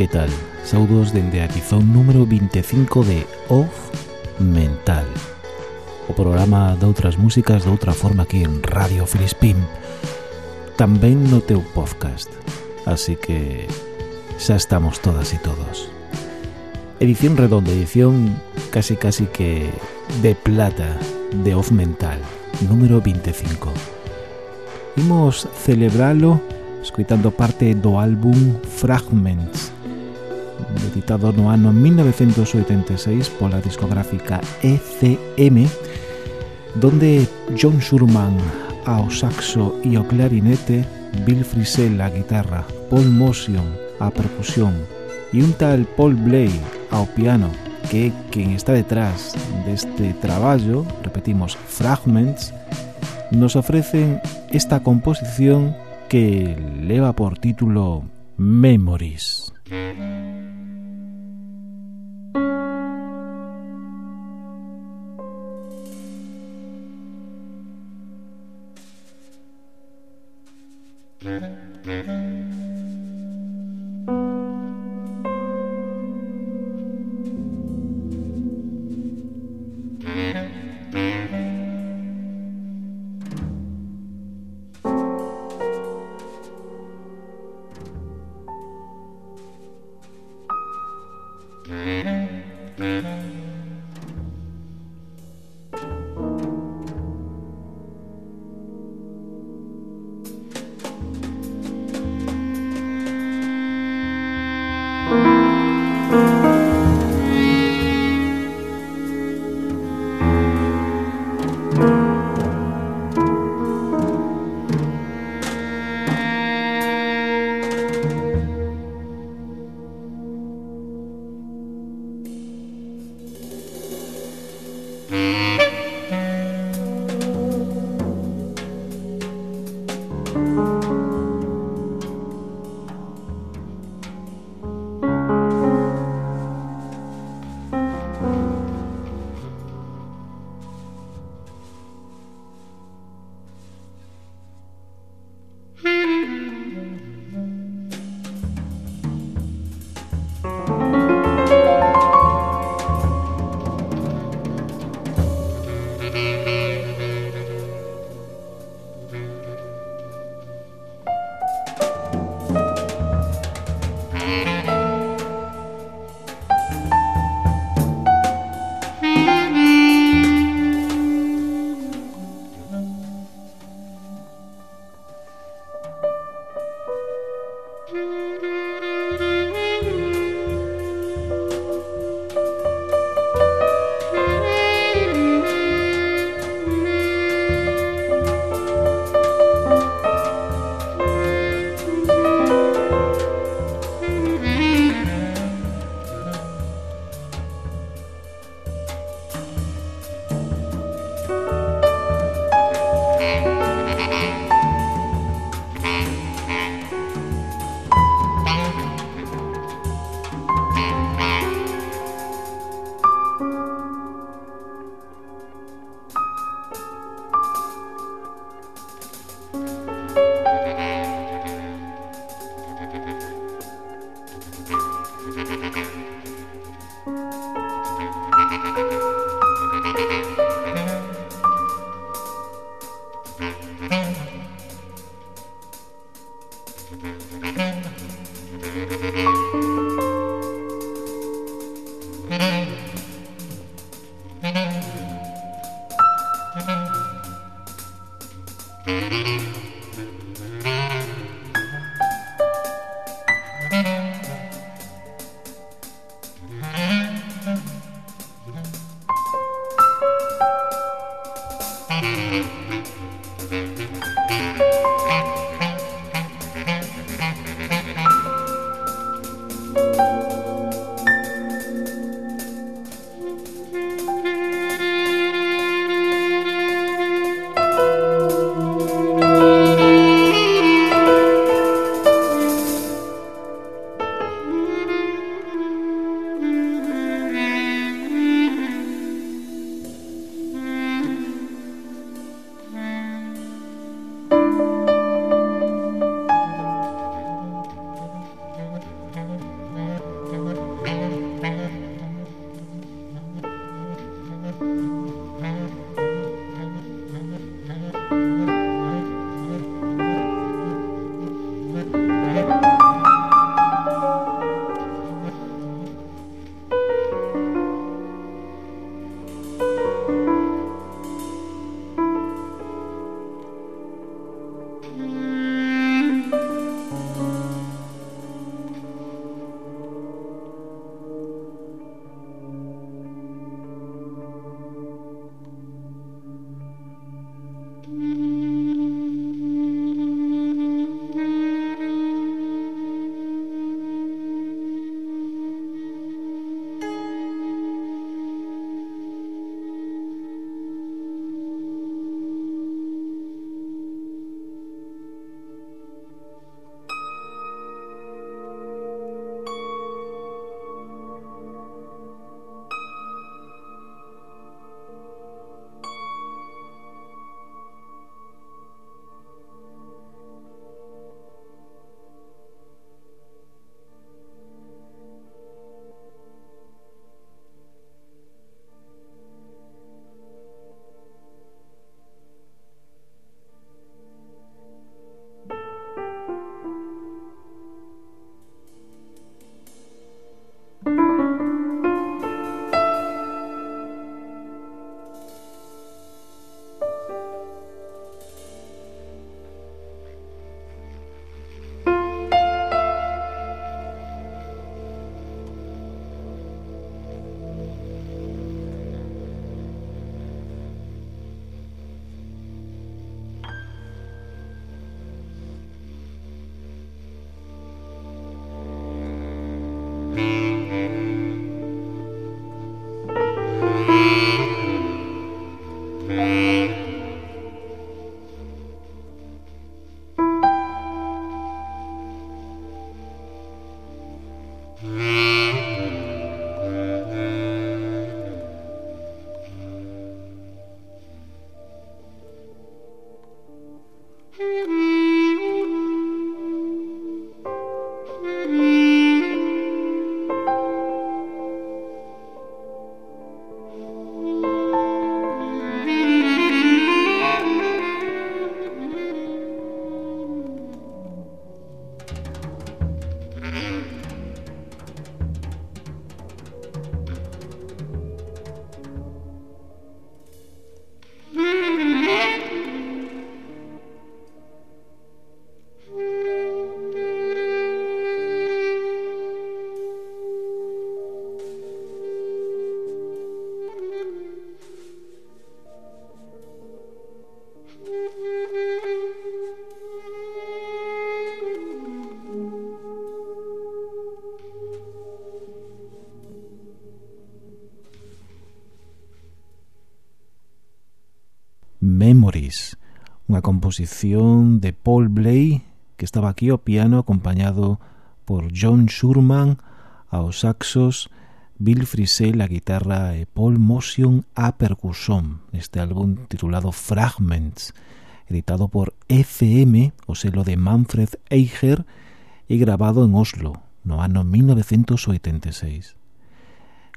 que tal? Saudos dende a edición número 25 de Off Mental O programa de outras músicas de outra forma aquí en Radio Filispín Tamén no teu podcast Así que xa estamos todas e todos. Edición redonda, edición casi casi que de plata de Off Mental Número 25 Imos celebralo escoitando parte do álbum Fragments editado no ano 1986 pola discográfica ECM, donde John Schurman ao saxo e ao clarinete, Bill Frisell á guitarra, Paul Motion á percusión e un tal Paul Blay ao piano, que é quen está detrás deste traballo, repetimos, Fragments, nos ofrecen esta composición que leva por título Memories. Mm-hmm. unha composición de Paul Bley, que estaba aquí ao piano acompañado por John Schurman aos saxos, Bill Frisell a guitarra e Paul Motion a percusión, este álbum titulado Fragments, editado por FM, o selo de Manfred Eicher, e grabado en Oslo, no ano 1986.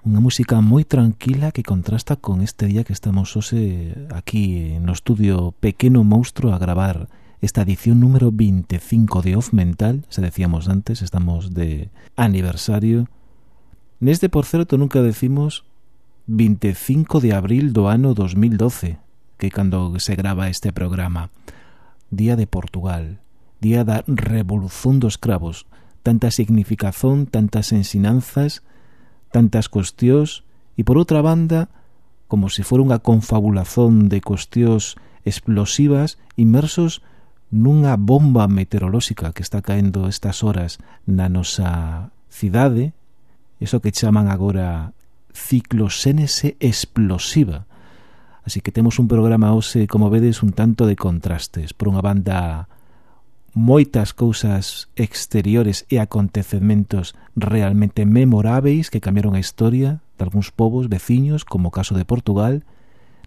Unha música moi tranquila que contrasta con este día que estamos hoxe aquí no estudio Pequeno Monstro a gravar esta edición número 25 de Off Mental, se decíamos antes, estamos de aniversario. Neste, por certo, nunca decimos 25 de abril do ano 2012, que cando se grava este programa. Día de Portugal, día da Revolución dos Cravos, tanta significazón, tantas ensinanzas tantas cuestións e por outra banda como se fora unha confabulación de cuestións explosivas inmersos nunha bomba meteorolóxica que está caendo estas horas na nosa cidade, iso que chaman agora ciclosénese explosiva. Así que temos un programa hoxe, como vedes, un tanto de contrastes. Por unha banda moitas cousas exteriores e acontecementos realmente memoráveis que cambiaron a historia de algúns povos veciños, como o caso de Portugal,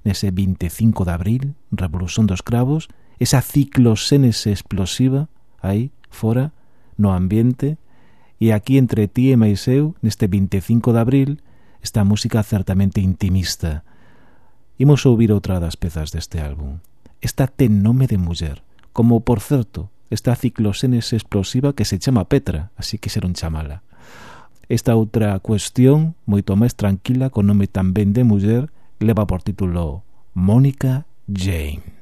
nese 25 de abril, Revolución dos Cravos, esa ciclosénese explosiva aí, fora, no ambiente, e aquí entre ti e máis eu, neste 25 de abril, esta música certamente intimista. Imos ouvir outra das pezas deste álbum. Esta ten nome de muller, como, por certo, Esta ciclosénese explosiva que se chama Petra, así que quixeron chamala. Esta outra cuestión, moito máis tranquila, con nome tamén de muller, leva por título Mónica Jane.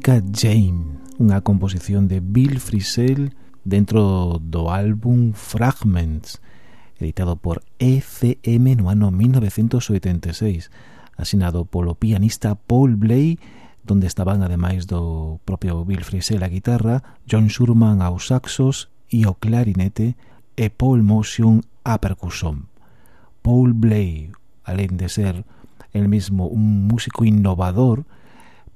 Mónica Jane, unha composición de Bill Frisell dentro do álbum Fragments, editado por ECM no ano 1986, asinado polo pianista Paul Bley, donde estaban ademais do propio Bill Frisell a guitarra, John Schurman aos saxos e o clarinete e Paul Motion a percusión. Paul Bley, alén de ser el mismo un músico innovador,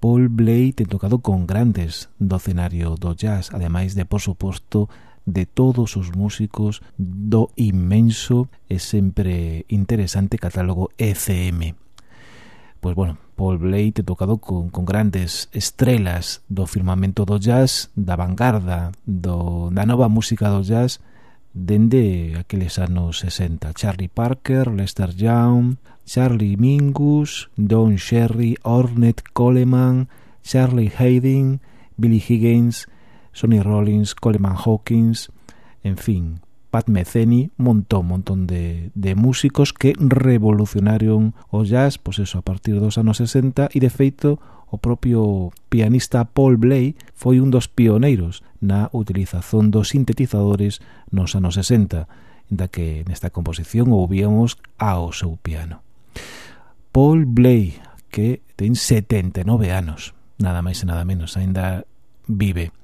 Paul Bley ten tocado con grandes do cenario do jazz, ademais de, por suposto, de todos os músicos do inmenso e sempre interesante catálogo ECM. Pois bueno, Paul Blade tocado con, con grandes estrelas do firmamento do jazz, da vanguarda, do, da nova música do jazz, dende aqueles anos 60. Charlie Parker, Lester Young, Charlie Mingus, Don Sherry, Ornette Coleman, Charlie Hayden, Billy Higgins, Sonny Rollins, Coleman Hawkins, en fin, Pat Metheny, montón, montón de, de músicos que revolucionaron o jazz, pois eso, a partir dos anos 60 e de feito o propio pianista Paul Bley foi un dos pioneiros na utilización dos sintetizadores nos anos 60, da que nesta composición ouvíamos ao seu piano. Paul Bley, que ten 79 anos, nada máis e nada menos, aínda vive.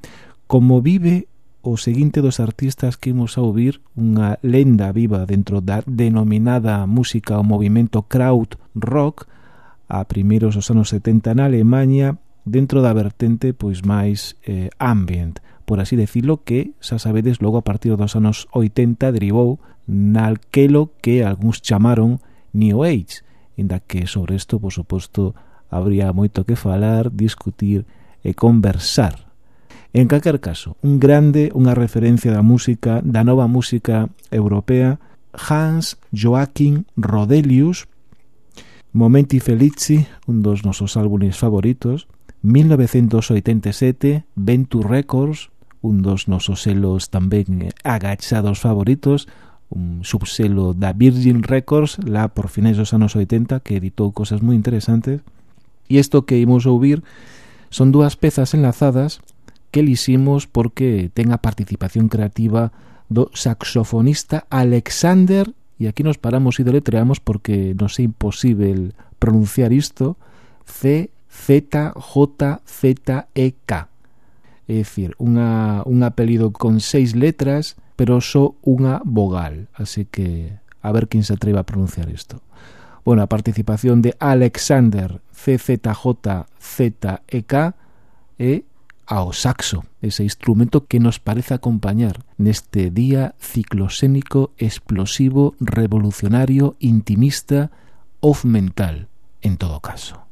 Como vive o seguinte dos artistas que imos a ouvir unha lenda viva dentro da denominada música ou movimento crowd rock a primeiros dos anos 70 na Alemanha dentro da vertente pois máis eh, ambient, por así decirlo, que, xa sabedes, logo a partir dos anos 80 derivou nalquelo que algúns chamaron New Age, inda que sobre isto, por suposto, habría moito que falar, discutir e conversar. En calquer caso, un grande, unha referencia da música, da nova música europea, Hans Joachim Rodelius, Momenti Felici, un dos nosos álbumes favoritos, 1987, Venture Records, un dos nosos selos tamén agachados favoritos, un subselo da Virgin Records, lá por finais dos anos 80, que editou cosas moi interesantes. E isto que imos ouvir son dúas pezas enlazadas que liximos porque ten a participación creativa do saxofonista Alexander e aquí nos paramos e deletreamos porque non é imposible pronunciar isto. C Z J Z E K. Dicir, unha, un apelido con seis letras pero só unha vogal, así que a ver quen se atreva a pronunciar isto. Bueno, a participación de Alexander CZJZEK e ao saxo, ese instrumento que nos parece acompañar neste día ciclosénico, explosivo, revolucionario, intimista, off mental, en todo caso.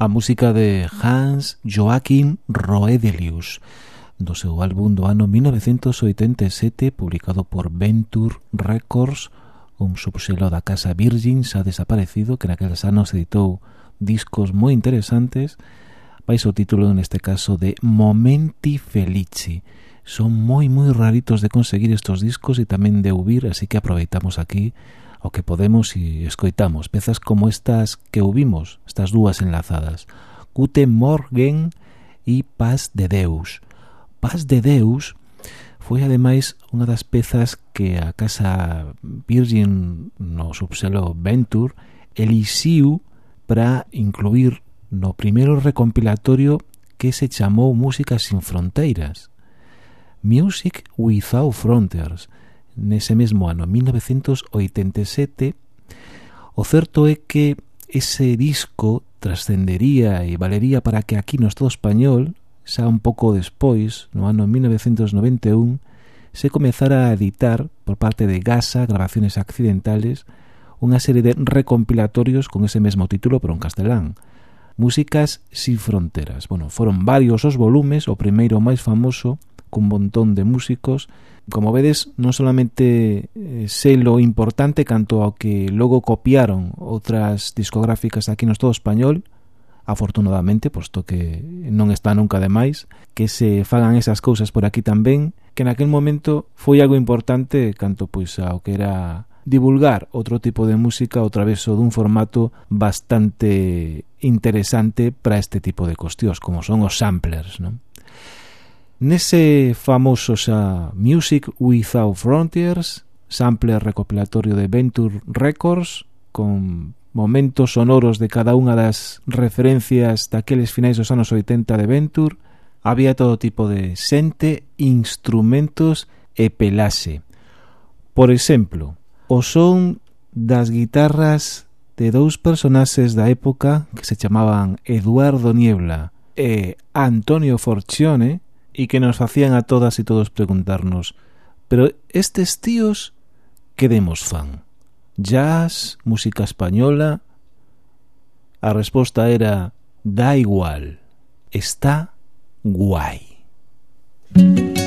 a música de Hans Joachim Roedelius do seu álbum do ano 1987 publicado por Venture Records un subselo da Casa Virgin xa desaparecido que naqueles anos editou discos moi interesantes vais o título neste caso de Momenti Felici. Son moi moi raritos de conseguir estos discos e tamén de ouvir así que aproveitamos aquí o que podemos e escoitamos pezas como estas que ouvimos, estas dúas enlazadas. Gute Morgen e Paz de Deus. Paz de Deus foi ademais unha das pezas que a Casa Virgin no subselo Venture elixiu para incluir no primeiro recompilatorio que se chamou Música sin fronteiras, Music Without Frontiers, nese mesmo ano 1987 o certo é que ese disco trascendería e valería para que aquí no Estado español xa un pouco despois, no ano 1991 se comezara a editar por parte de Gasa Grabaciones Accidentales unha serie de recompilatorios con ese mesmo título pero en castelán Músicas sin fronteras. Bueno, foron varios os volumes, o primeiro máis famoso con un montón de músicos. Como vedes, non solamente eh, sei lo importante canto ao que logo copiaron outras discográficas aquí no Estado Español, afortunadamente, posto que non está nunca de máis, que se fagan esas cousas por aquí tamén, que naquel momento foi algo importante canto pois ao que era divulgar outro tipo de música ao traveso dun formato bastante interesante para este tipo de cuestións, como son os samplers, non? Nese famoso xa Music Without Frontiers, sample recopilatorio de Venture Records, con momentos sonoros de cada unha das referencias daqueles finais dos anos 80 de Venture, había todo tipo de xente, instrumentos e pelase. Por exemplo, o son das guitarras de dous personaxes da época que se chamaban Eduardo Niebla e Antonio Forcione e que nos facían a todas e todos preguntarnos pero estes tíos que demos fan? Jazz, música española? A resposta era da igual, está guai. Música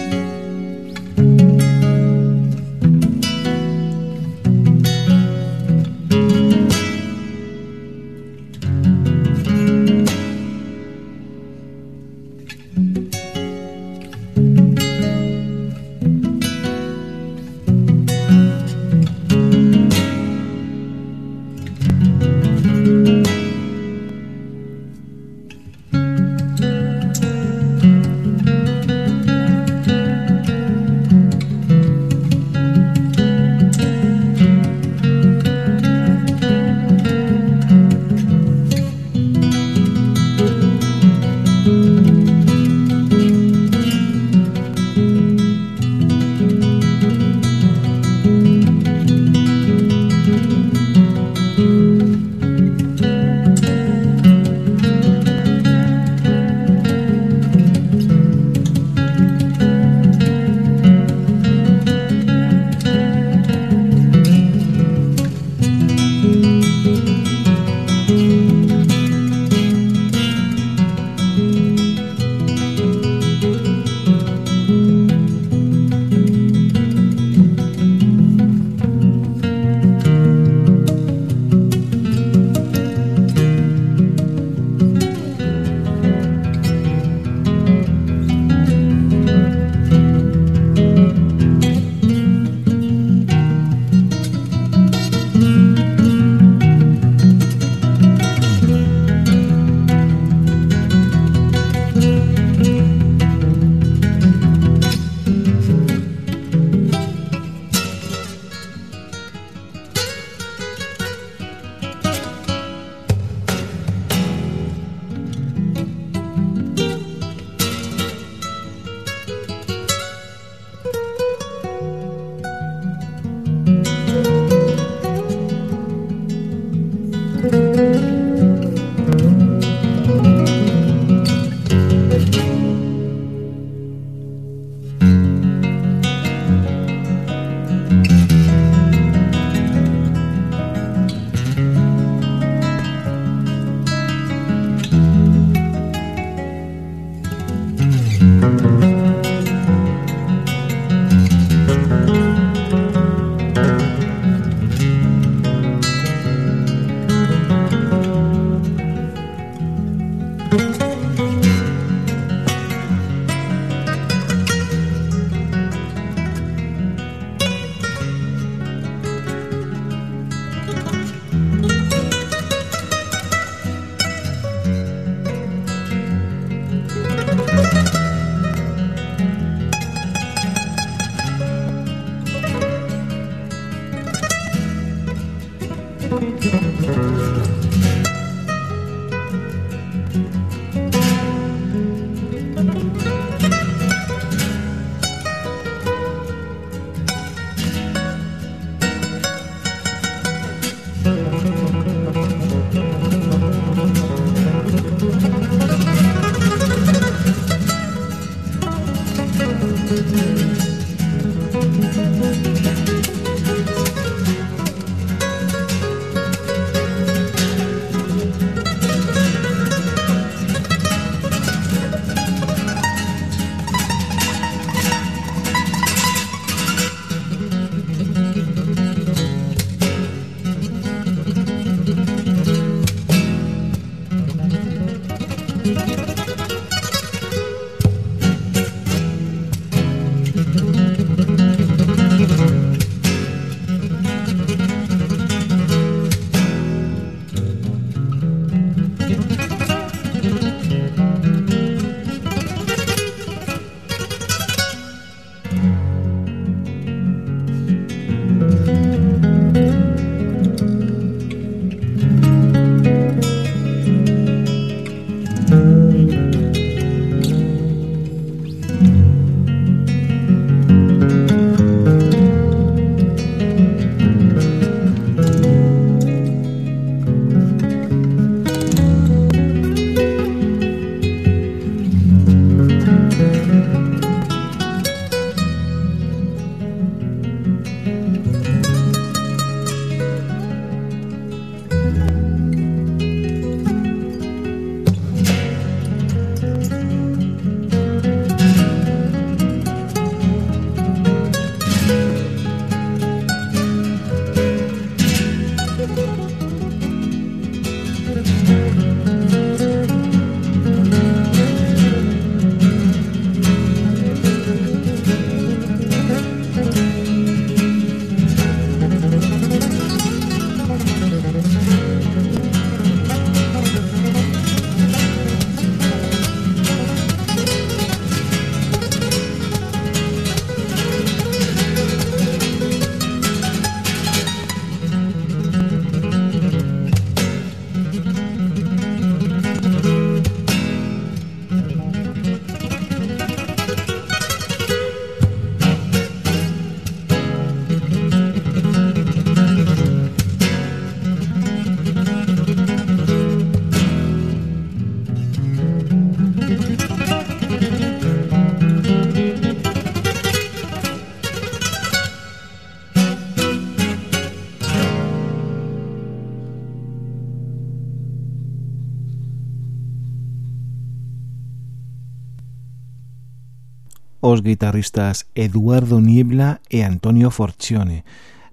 os guitarristas Eduardo Niebla e Antonio Forcione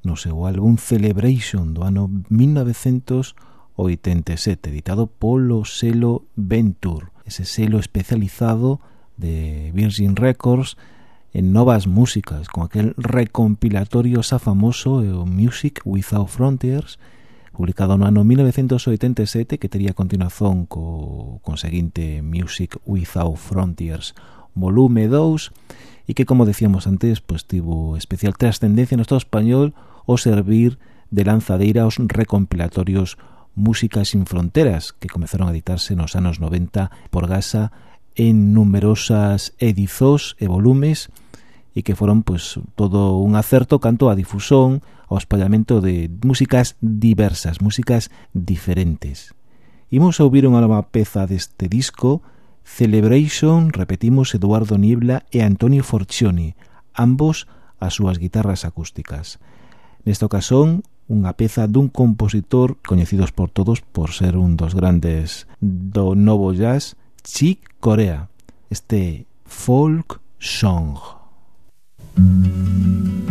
no seu álbum Celebration do ano 1987 editado polo selo Venture ese selo especializado de Virgin Records en novas músicas, con aquel recompilatorio xa famoso o Music Without Frontiers, publicado no ano 1987, que tería continuación co conseguinte Music Without Frontiers volume 2 e que, como decíamos antes, pues tivo especial trascendencia no Estado español o servir de lanzadeira aos recompilatorios Música sin Fronteras que comezaron a editarse nos anos 90 por Gasa en numerosas edizós e volumes e que foron pois, todo un acerto canto a difusón ao espallamento de músicas diversas, músicas diferentes. Imos a ouvir unha nova peza deste disco Celebration, repetimos, Eduardo Niebla e Antonio Forcioni, ambos as súas guitarras acústicas. Nesta ocasión, unha peza dun compositor coñecidos por todos por ser un dos grandes do novo jazz, Chick Corea, este folk song. Mm -hmm.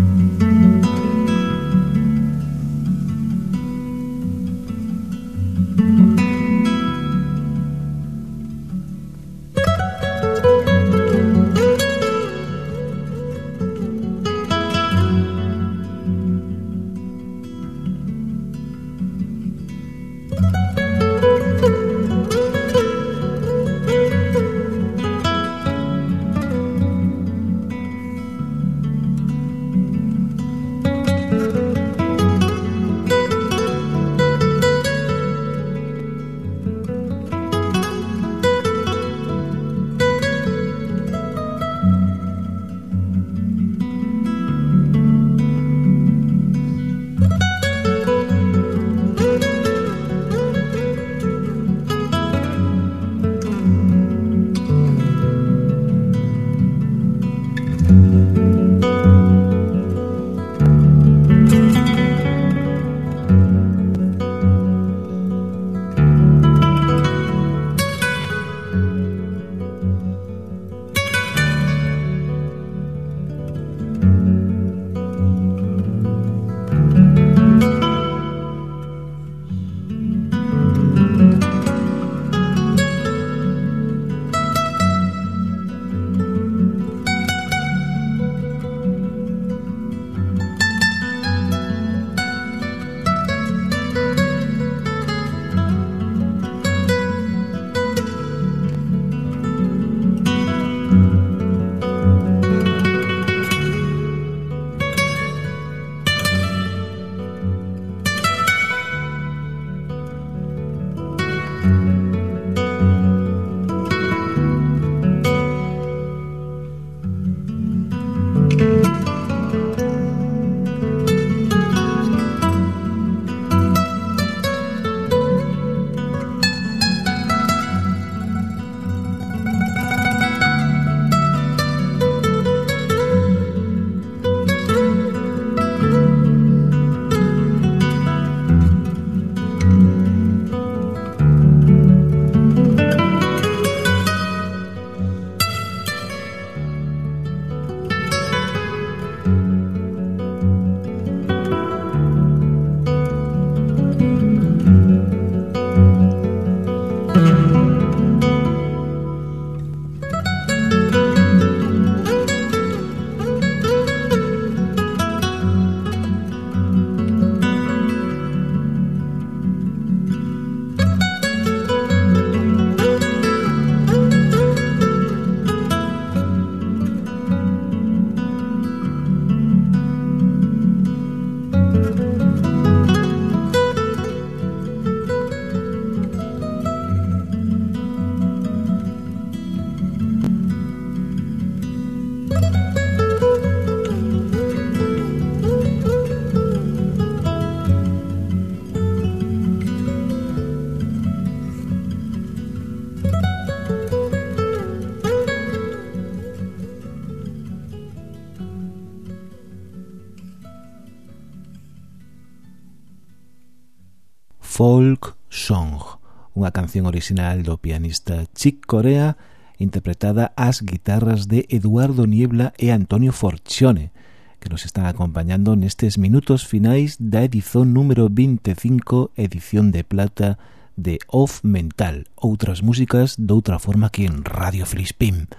original do pianista Chick Corea, interpretada ás guitarras de Eduardo Niebla e Antonio Forcione, que nos están acompañando nestes minutos finais da edición número 25, edición de plata de Off Mental, outras músicas doutra forma que en Radio Filispín,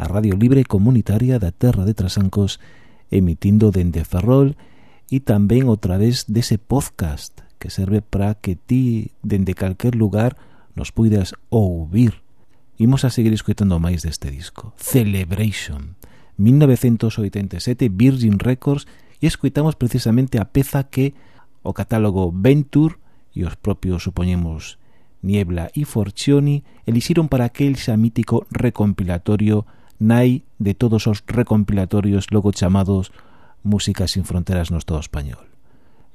a radio libre comunitaria da Terra de Trasancos, emitindo dende Ferrol e tamén outra vez dese podcast que serve para que ti, dende calquer lugar, nos puidas ouvir. Imos a seguir escoitando máis deste disco, Celebration, 1987, Virgin Records, e escoitamos precisamente a peza que o catálogo Venture e os propios, supoñemos, Niebla e Forcioni elixiron para aquel xa mítico recompilatorio nai de todos os recompilatorios logo chamados Música sin fronteras no Estado español.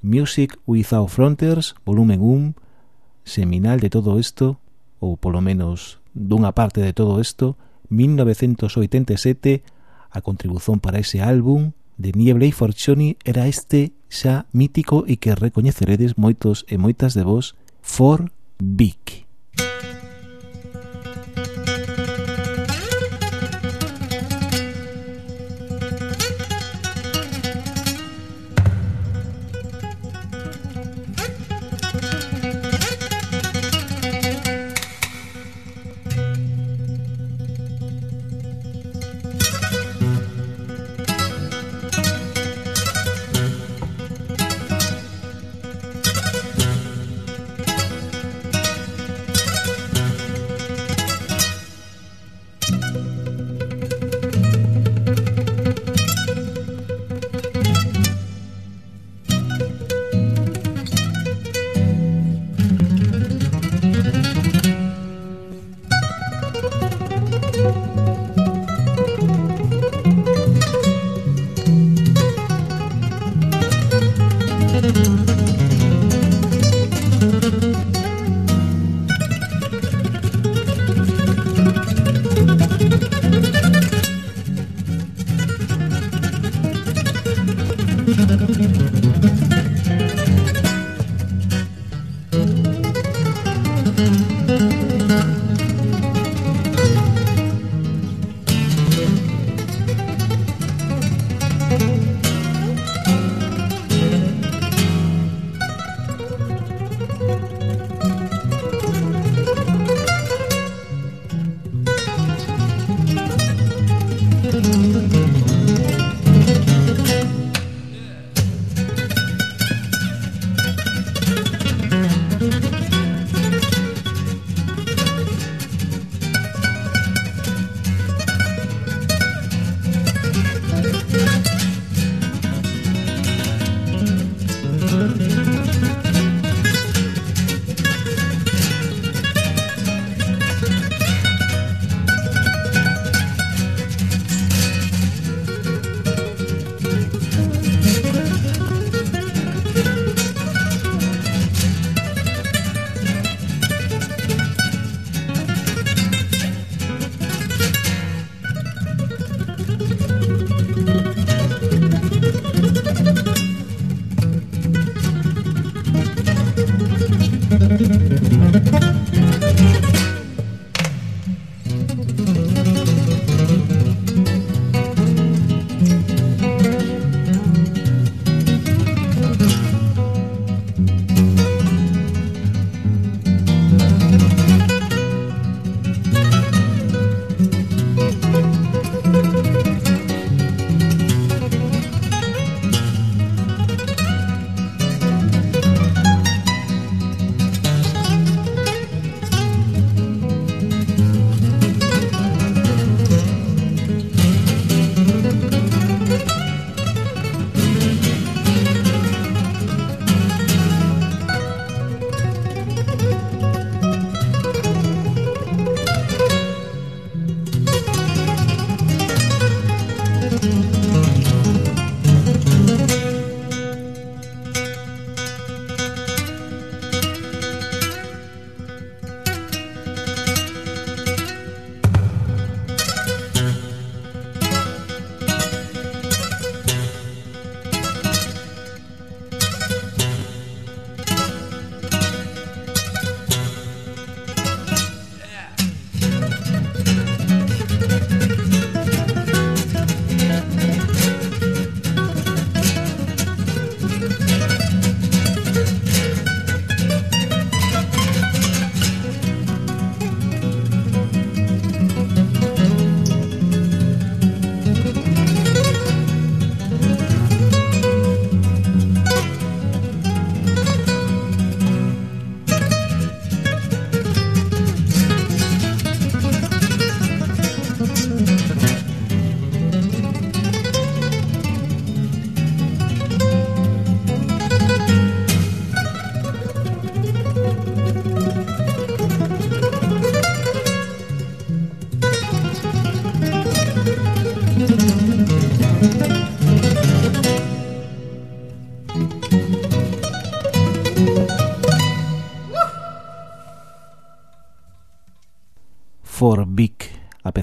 Music Without Frontiers, volumen 1, seminal de todo isto, ou polo menos dunha parte de todo isto, 1987, a contribución para ese álbum de Nieble e Forcioni era este xa mítico e que recoñeceredes moitos e moitas de vos, For Big.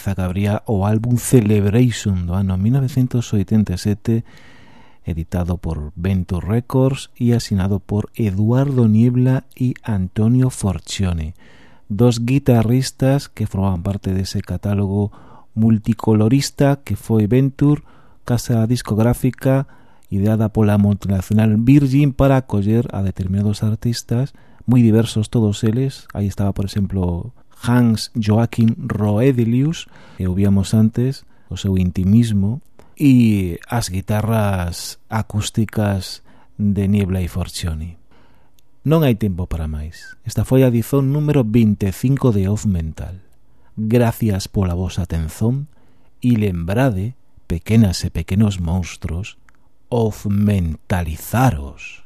A peza que abría o álbum Celebration do ano 1987 editado por Venture Records e asinado por Eduardo Niebla e Antonio Forcione, dos guitarristas que formaban parte dese catálogo multicolorista que foi Venture, casa discográfica ideada pola multinacional Virgin para acoller a determinados artistas moi diversos todos eles. Aí estaba, por exemplo, Hans Joachim Roedelius, que ouvíamos antes o seu intimismo, e as guitarras acústicas de Niebla e Forcioni. Non hai tempo para máis. Esta foi a dizón número 25 de Off Mental. Gracias pola vosa atención e lembrade, pequenas e pequenos monstruos, off mentalizaros.